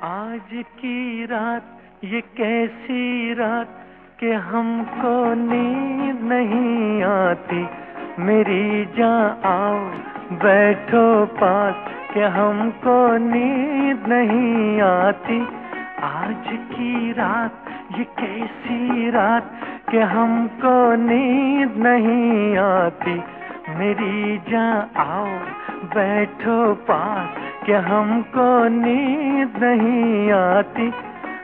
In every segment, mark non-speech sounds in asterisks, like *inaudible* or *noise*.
آج کی رات یہ کیسی رات کہ ہم کو نیند نہیں آتی؟ میری جان آؤ، بیٹھو پاس کہ ہم کو نیند نہیں آتی۔ آج کی رات یہ کیسی رات کہ ہم کو نیند نہیں آتی۔ میری جان آؤ، بیٹھو پاس۔ کہ ہم کو نیند نہیں آتی۔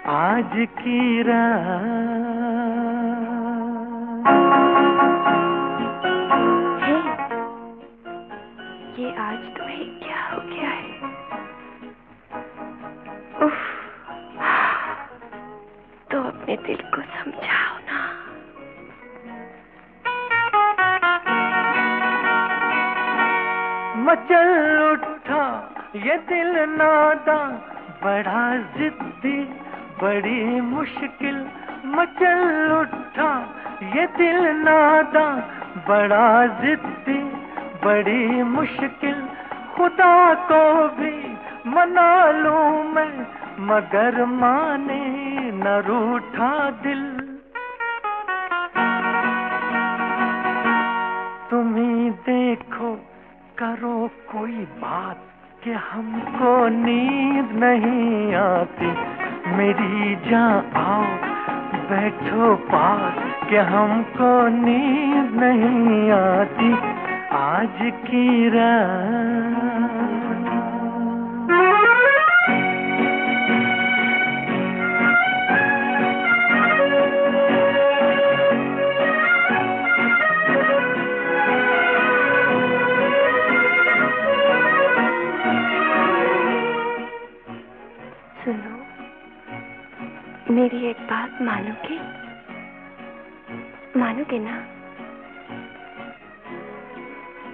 آج کی رات۔ یہ آج تمہیں کیا ہو گیا ہے؟ تو اپنے دل کو سمجھاؤ۔ مچل اٹھا، یہ دل نادا بڑا ضدی بڑی مشکل۔ مچل اٹھا، یہ دل نادا بڑا ضدی بڑی مشکل۔ خدا کو بھی منا لوں میں، مگر مانے نہ روٹھا دل۔ تمہیں دیکھو کرو کوئی بات کہ ہم کو نیند نہیں آتی۔ میری جان، آؤ بیٹھو پاس کہ ہم کو نیند نہیں آتی۔ آج کی رات۔ میری ایک بات مانو گے مانو گے نا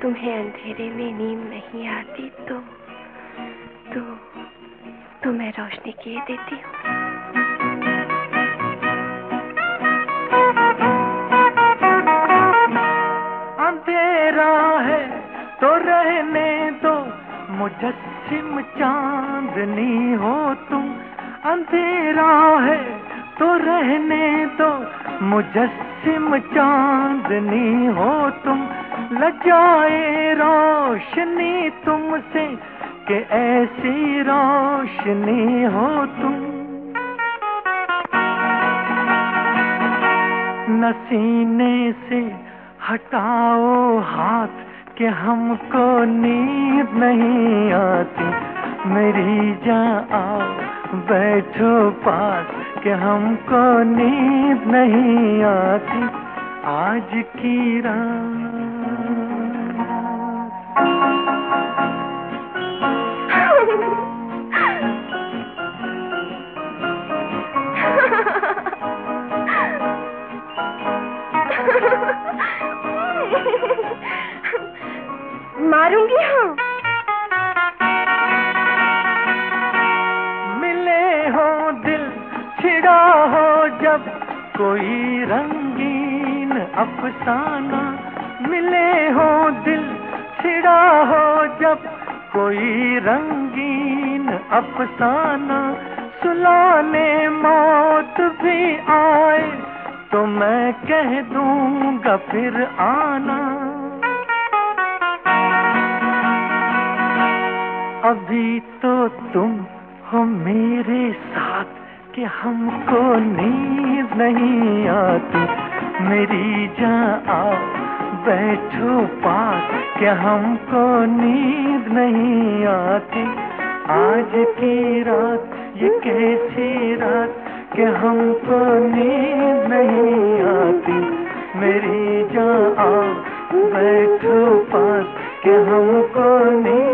تمہیں اندھیرے میں نیند نہیں آتی تو تو تو میں روشنی کیے دیتی ہوں اندھیرا ہے تو رہنے دو مجسم چاندنی ہو تم اندھیرا ہے تو رہنے دو، مجسم چاندنی ہو تم، لجائے روشنی تم سے کہ ایسی روشنی ہو تم۔ نسینے سے ہٹاؤ ہاتھ کہ ہم کو نیند نہیں آتی، میری جان آؤ بیٹھو پاس۔ کہ ہم کو نیند نہیں آتی آج کی *laughs* رات ماروں گی ہاں کوئی رنگین افسانہ ملے ہو دل چھڑا ہو جب کوئی رنگین افسانہ سلانے موت بھی آئے تو میں کہہ دوں گا پھر آنا۔ ابھی تو تم ہو میرے ساتھ۔ کہ ہم کو نیند نہیں آتی۔ میری جان آؤ بیٹھو پاس کہ ہم کو نیند نہیں آتی؟ آج کی رات، یہ کیسی رات؟ کہ ہم کو نیند نہیں آتی۔ میری جان آؤ بیٹھو پاس کہ ہم کو نیند